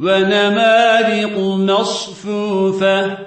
ونمارق مصفوفة